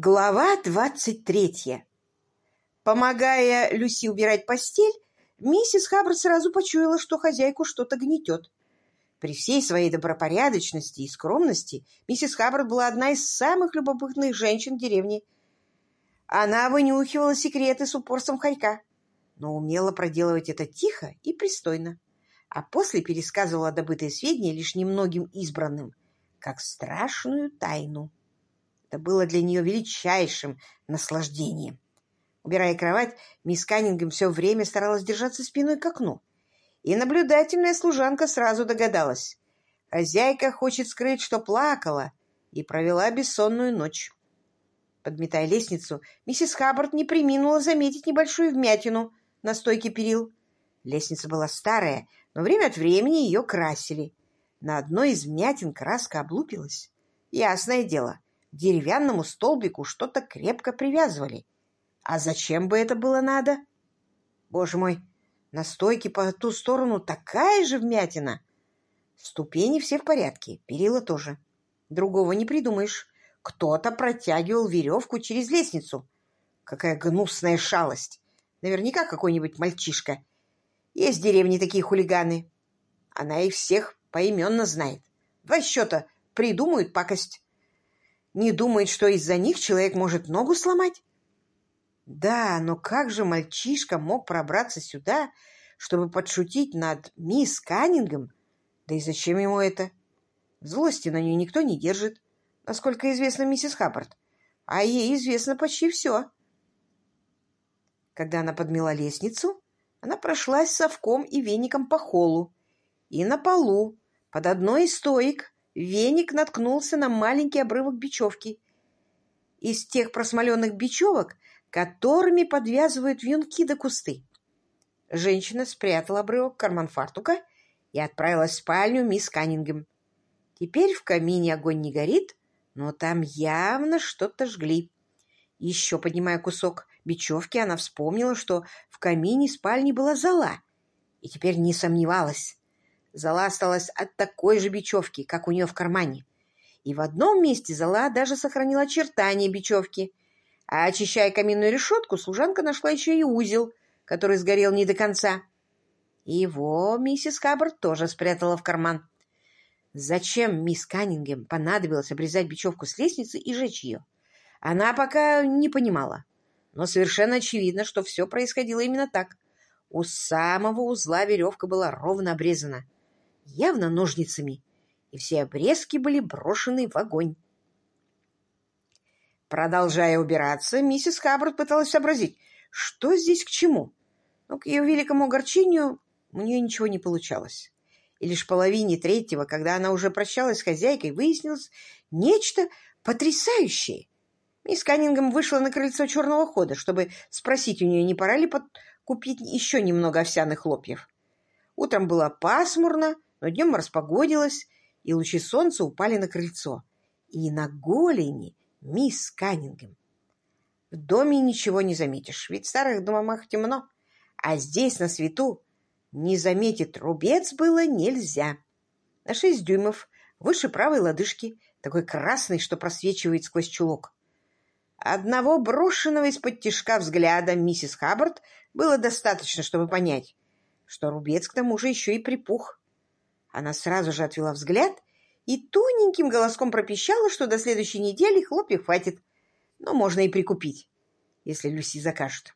Глава двадцать третья. Помогая Люси убирать постель, миссис Хаббард сразу почуяла, что хозяйку что-то гнетет. При всей своей добропорядочности и скромности миссис Хаббард была одна из самых любопытных женщин деревни. Она вынюхивала секреты с упорством хорька, но умела проделывать это тихо и пристойно, а после пересказывала добытые сведения лишь немногим избранным, как страшную тайну. Это было для нее величайшим наслаждением. Убирая кровать, мисс Каннингем все время старалась держаться спиной к окну. И наблюдательная служанка сразу догадалась. Хозяйка хочет скрыть, что плакала, и провела бессонную ночь. Подметая лестницу, миссис Хаббард не приминула заметить небольшую вмятину на стойке перил. Лестница была старая, но время от времени ее красили. На одной из вмятин краска облупилась. Ясное дело, деревянному столбику что-то крепко привязывали. А зачем бы это было надо? Боже мой, на стойке по ту сторону такая же вмятина. Ступени все в порядке, перила тоже. Другого не придумаешь. Кто-то протягивал веревку через лестницу. Какая гнусная шалость. Наверняка какой-нибудь мальчишка. Есть в деревне такие хулиганы. Она их всех поименно знает. Два счета придумают пакость не думает, что из-за них человек может ногу сломать? Да, но как же мальчишка мог пробраться сюда, чтобы подшутить над мисс Каннингом? Да и зачем ему это? Злости на нее никто не держит, насколько известно миссис Хаббард. А ей известно почти все. Когда она подмела лестницу, она прошлась совком и веником по холлу. И на полу, под одной из стоек, веник наткнулся на маленький обрывок бечевки. Из тех просмоленных бечевок, которыми подвязывают вьюнки до кусты. Женщина спрятала обрывок в карман фартука и отправилась в спальню мисс Каннингем. Теперь в камине огонь не горит, но там явно что-то жгли. Еще поднимая кусок бечевки, она вспомнила, что в камине спальни была зола, и теперь не сомневалась. Зола осталась от такой же бечевки, как у нее в кармане. И в одном месте зола даже сохранила очертания бечевки. А очищая каминную решетку, служанка нашла еще и узел, который сгорел не до конца. Его миссис Хаббард тоже спрятала в карман. Зачем мисс Каннингем понадобилось обрезать бечевку с лестницы и жечь ее? Она пока не понимала. Но совершенно очевидно, что все происходило именно так. У самого узла веревка была ровно обрезана явно ножницами, и все обрезки были брошены в огонь. Продолжая убираться, миссис Хаббард пыталась сообразить, что здесь к чему. Но к ее великому огорчению у нее ничего не получалось. И лишь в половине третьего, когда она уже прощалась с хозяйкой, выяснилось нечто потрясающее. Мисс Каннингем вышла на крыльцо черного хода, чтобы спросить у нее, не пора ли купить еще немного овсяных хлопьев. Утром было пасмурно, но днем распогодилось, и лучи солнца упали на крыльцо. И на голени мисс Каннингем. В доме ничего не заметишь, ведь в старых домах темно, а здесь, на свету, не заметить рубец было нельзя. На шесть дюймов, выше правой лодыжки, такой красный, что просвечивает сквозь чулок. Одного брошенного из-под тишка взгляда миссис Хаббард было достаточно, чтобы понять, что рубец к тому же еще и припух. Она сразу же отвела взгляд и тоненьким голоском пропищала, что до следующей недели хлопьев хватит, но можно и прикупить, если Люси закажет.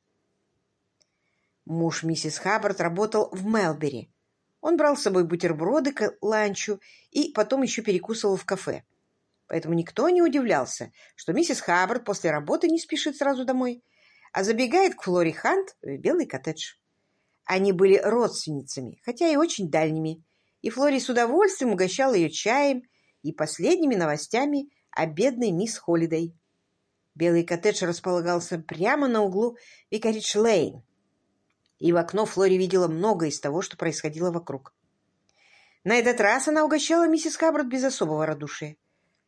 Муж миссис Хаббард работал в Мелбери. Он брал с собой бутерброды к ланчу и потом еще перекусывал в кафе. Поэтому никто не удивлялся, что миссис Хаббард после работы не спешит сразу домой, а забегает к Флори Хант в белый коттедж. Они были родственницами, хотя и очень дальними, и Флори с удовольствием угощал ее чаем и последними новостями о бедной мисс Холидей. Белый коттедж располагался прямо на углу Викаридж-Лейн, и в окно Флори видела много из того, что происходило вокруг. На этот раз она угощала миссис Хаббард без особого радушия.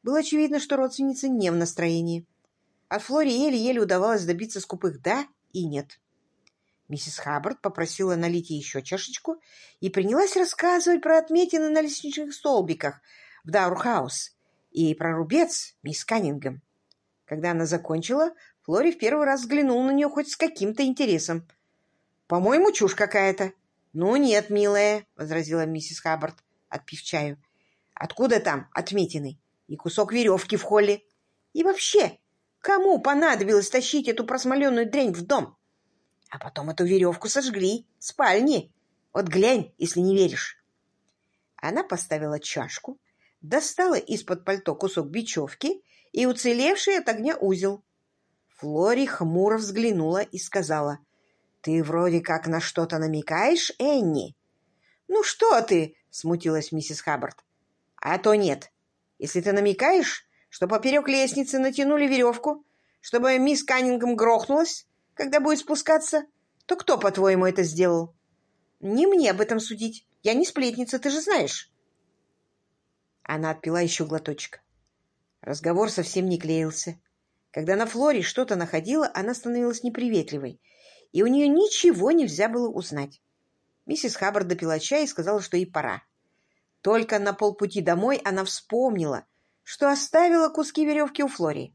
Было очевидно, что родственница не в настроении. От Флори еле-еле удавалось добиться скупых «да» и «нет». Миссис Хаббард попросила налить ей еще чашечку и принялась рассказывать про отметины на лестничных столбиках в Даурхаус и про рубец мисс Каннингем. Когда она закончила, Флори в первый раз взглянул на нее хоть с каким-то интересом. «По-моему, чушь какая-то». «Ну нет, милая», — возразила миссис Хаббард, отпив чаю. «Откуда там отметины? И кусок веревки в холле? И вообще, кому понадобилось тащить эту просмоленную дрянь в дом? А потом эту веревку сожгли в спальне. Вот глянь, если не веришь». Она поставила чашку, достала из-под пальто кусок бечевки и уцелевший от огня узел. Флори хмуро взглянула и сказала, «Ты вроде как на что-то намекаешь, Энни?» «Ну что ты?» — смутилась миссис Хаббард. «А то нет. Если ты намекаешь, что поперек лестницы натянули веревку, чтобы мисс Каннингем грохнулась, когда будет спускаться, то кто, по-твоему, это сделал?» «Не мне об этом судить. Я не сплетница, ты же знаешь». Она отпила еще глоточек. Разговор совсем не клеился. Когда на Флоре что-то находила, она становилась неприветливой, и у нее ничего нельзя было узнать. Миссис Хаббард допила чай и сказала, что ей пора. Только на полпути домой она вспомнила, что оставила куски веревки у Флори.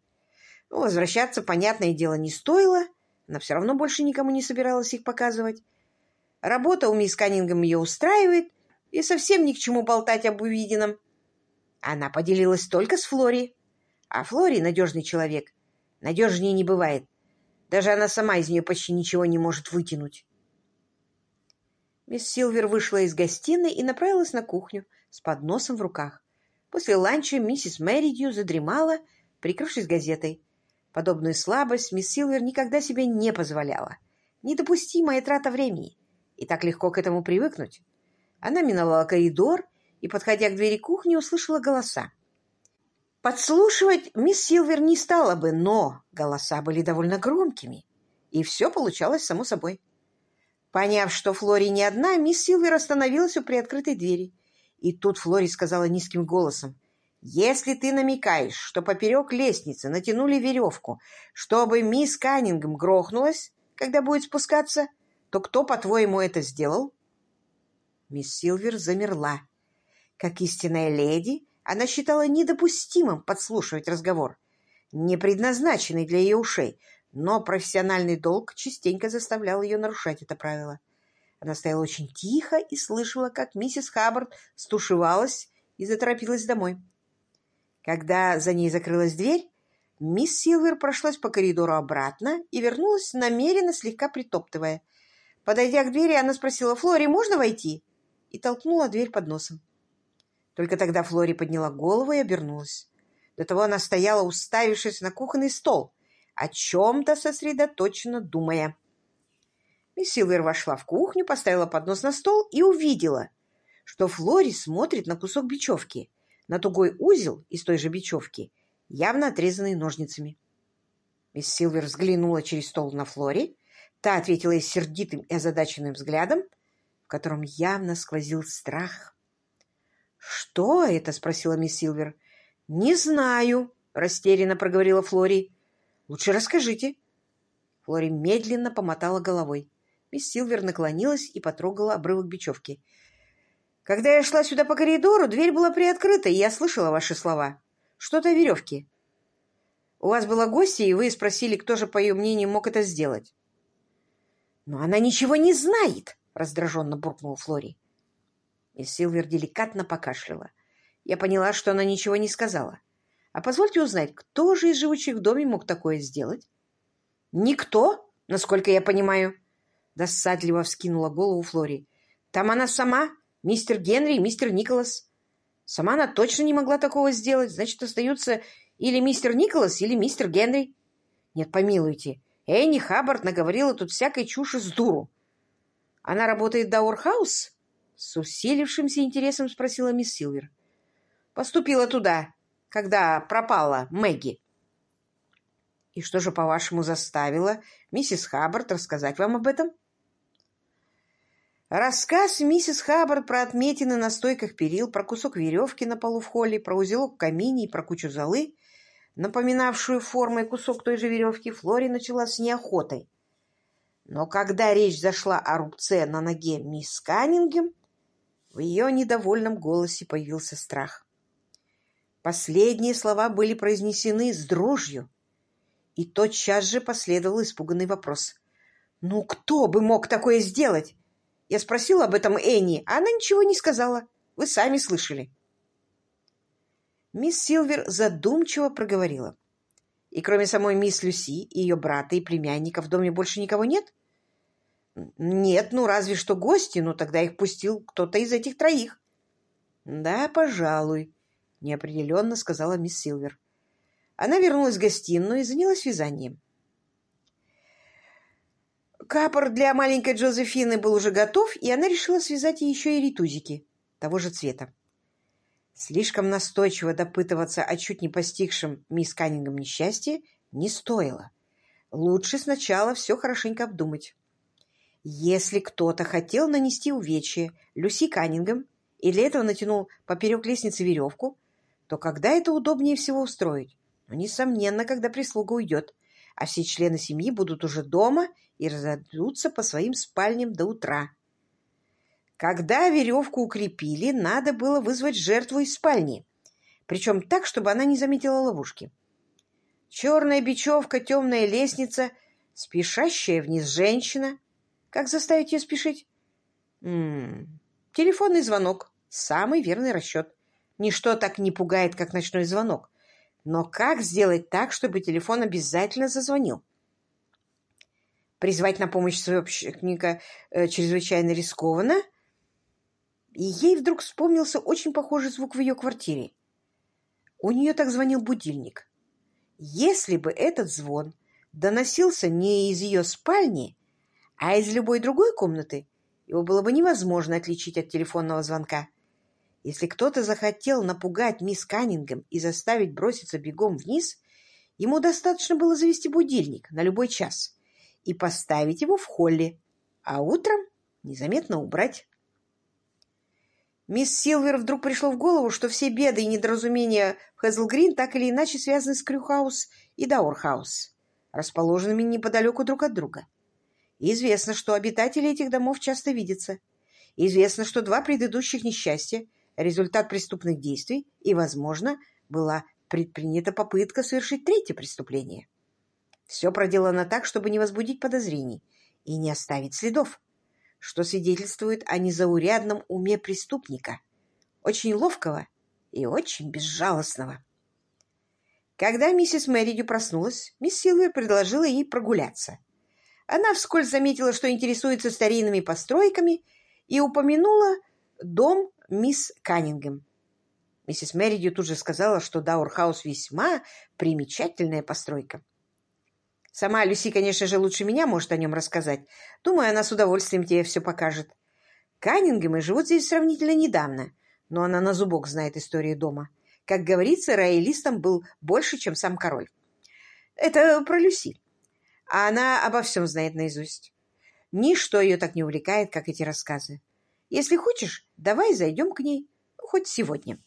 Ну, возвращаться, понятное дело, не стоило. Она все равно больше никому не собиралась их показывать. Работа у мисс Каннингем ее устраивает, и совсем ни к чему болтать об увиденном. Она поделилась только с Флори. А Флори надежный человек. Надежнее не бывает. Даже она сама из нее почти ничего не может вытянуть. Мисс Силвер вышла из гостиной и направилась на кухню с подносом в руках. После ланча миссис Мэридью задремала, прикрывшись газетой. Подобную слабость мисс Силвер никогда себе не позволяла. Недопустимая трата времени. И так легко к этому привыкнуть. Она миновала коридор и, подходя к двери кухни, услышала голоса. Подслушивать мисс Силвер не стала бы, но голоса были довольно громкими, и все получалось само собой. Поняв, что Флори не одна, мисс Силвер остановилась у приоткрытой двери. И тут Флори сказала низким голосом, «Если ты намекаешь, что поперек лестницы натянули веревку, чтобы мисс Каннингем грохнулась, когда будет спускаться, то кто, по-твоему, это сделал?» Мисс Силвер замерла. Как истинная леди, она считала недопустимым подслушивать разговор, не предназначенный для ее ушей, но профессиональный долг частенько заставлял ее нарушать это правило. Она стояла очень тихо и слышала, как миссис Хаббард стушевалась и заторопилась домой. Когда за ней закрылась дверь, мисс Силвер прошлась по коридору обратно и вернулась, намеренно слегка притоптывая. Подойдя к двери, она спросила, «Флори, можно войти?» и толкнула дверь под носом. Только тогда Флори подняла голову и обернулась. До того она стояла, уставившись на кухонный стол, о чем-то сосредоточенно думая. Мисс Силвер вошла в кухню, поставила поднос на стол и увидела, что Флори смотрит на кусок бечевки, на тугой узел из той же бечевки, явно отрезанный ножницами. Мисс Силвер взглянула через стол на Флори, та ответила ей сердитым и озадаченным взглядом, в котором явно сквозил страх. «Что это?» — спросила мисс Силвер. «Не знаю», — растерянно проговорила Флори. «Лучше расскажите». Флори медленно помотала головой. Мисс Силвер наклонилась и потрогала обрывок бечевки. «Когда я шла сюда по коридору, дверь была приоткрыта, и я слышала ваши слова. Что-то о веревке. У вас была гостья, и вы спросили, кто же, по ее мнению, мог это сделать». «Но она ничего не знает!» — раздраженно буркнула Флори. Мисс Силвер деликатно покашляла. Я поняла, что она ничего не сказала. А позвольте узнать, кто же из живущих в доме мог такое сделать? Никто, насколько я понимаю. Досадливо вскинула голову Флори. Там она сама, мистер Генри и мистер Николас. Сама она точно не могла такого сделать. Значит, остаются или мистер Николас, или мистер Генри. Нет, помилуйте. Энни Хаббард наговорила тут всякой чуши с дуру. Она работает в Даурхаус? С усилившимся интересом спросила мисс Силвер. «Поступила туда, когда пропала Мэгги». «И что же, по-вашему, заставило миссис Хаббард рассказать вам об этом?» Рассказ миссис Хаббард про отметины на стойках перил, про кусок веревки на полу в холле, про узелок в камине и про кучу золы, напоминавшую формой кусок той же веревки, Флори начала с неохотой. Но когда речь зашла о рубце на ноге мисс Каннингем, в ее недовольном голосе появился страх. Последние слова были произнесены с дрожью, И тотчас же последовал испуганный вопрос. «Ну, кто бы мог такое сделать?» Я спросила об этом Энни, а она ничего не сказала. Вы сами слышали. Мисс Силвер задумчиво проговорила. И кроме самой мисс Люси, ее брата и племянника в доме больше никого нет? Нет, ну разве что гости, но тогда их пустил кто-то из этих троих. Да, пожалуй, неопределенно сказала мисс Силвер. Она вернулась в гостиную и занялась вязанием. Капор для маленькой Джозефины был уже готов, и она решила связать еще и ритузики того же цвета. Слишком настойчиво допытываться о чуть не постигшем мисс Каннингом несчастье не стоило. Лучше сначала все хорошенько обдумать. Если кто-то хотел нанести увечье Люси Каннингем и для этого натянул поперек лестницы веревку, то когда это удобнее всего устроить? Ну, несомненно, когда прислуга уйдет, а все члены семьи будут уже дома и разойдутся по своим спальням до утра. Когда веревку укрепили, надо было вызвать жертву из спальни, причем так, чтобы она не заметила ловушки. Черная бечевка, темная лестница, спешащая вниз женщина. Как заставить ее спешить? М -м -м. Телефонный звонок. Самый верный расчет. Ничто так не пугает, как ночной звонок. Но как сделать так, чтобы телефон обязательно зазвонил? Призвать на помощь общественника э, чрезвычайно рискованно — и ей вдруг вспомнился очень похожий звук в ее квартире. У нее так звонил будильник. Если бы этот звон доносился не из ее спальни, а из любой другой комнаты, его было бы невозможно отличить от телефонного звонка. Если кто-то захотел напугать мисс Каннингем и заставить броситься бегом вниз, ему достаточно было завести будильник на любой час и поставить его в холле, а утром незаметно убрать. Мисс Силвер вдруг пришло в голову, что все беды и недоразумения в Хэзлгрин так или иначе связаны с Крюхаус и Даурхаус, расположенными неподалеку друг от друга. Известно, что обитатели этих домов часто видятся. Известно, что два предыдущих несчастья – результат преступных действий, и, возможно, была предпринята попытка совершить третье преступление. Все проделано так, чтобы не возбудить подозрений и не оставить следов что свидетельствует о незаурядном уме преступника, очень ловкого и очень безжалостного. Когда миссис Мэридю проснулась, мисс Силвер предложила ей прогуляться. Она вскользь заметила, что интересуется старинными постройками, и упомянула дом мисс Каннингем. Миссис Мэридю тут же сказала, что Даурхаус весьма примечательная постройка. Сама Люси, конечно же, лучше меня может о нем рассказать. Думаю, она с удовольствием тебе все покажет. Каннингемы живут здесь сравнительно недавно, но она на зубок знает историю дома. Как говорится, роялистом был больше, чем сам король. Это про Люси. А она обо всем знает наизусть. Ничто ее так не увлекает, как эти рассказы. Если хочешь, давай зайдем к ней, хоть сегодня.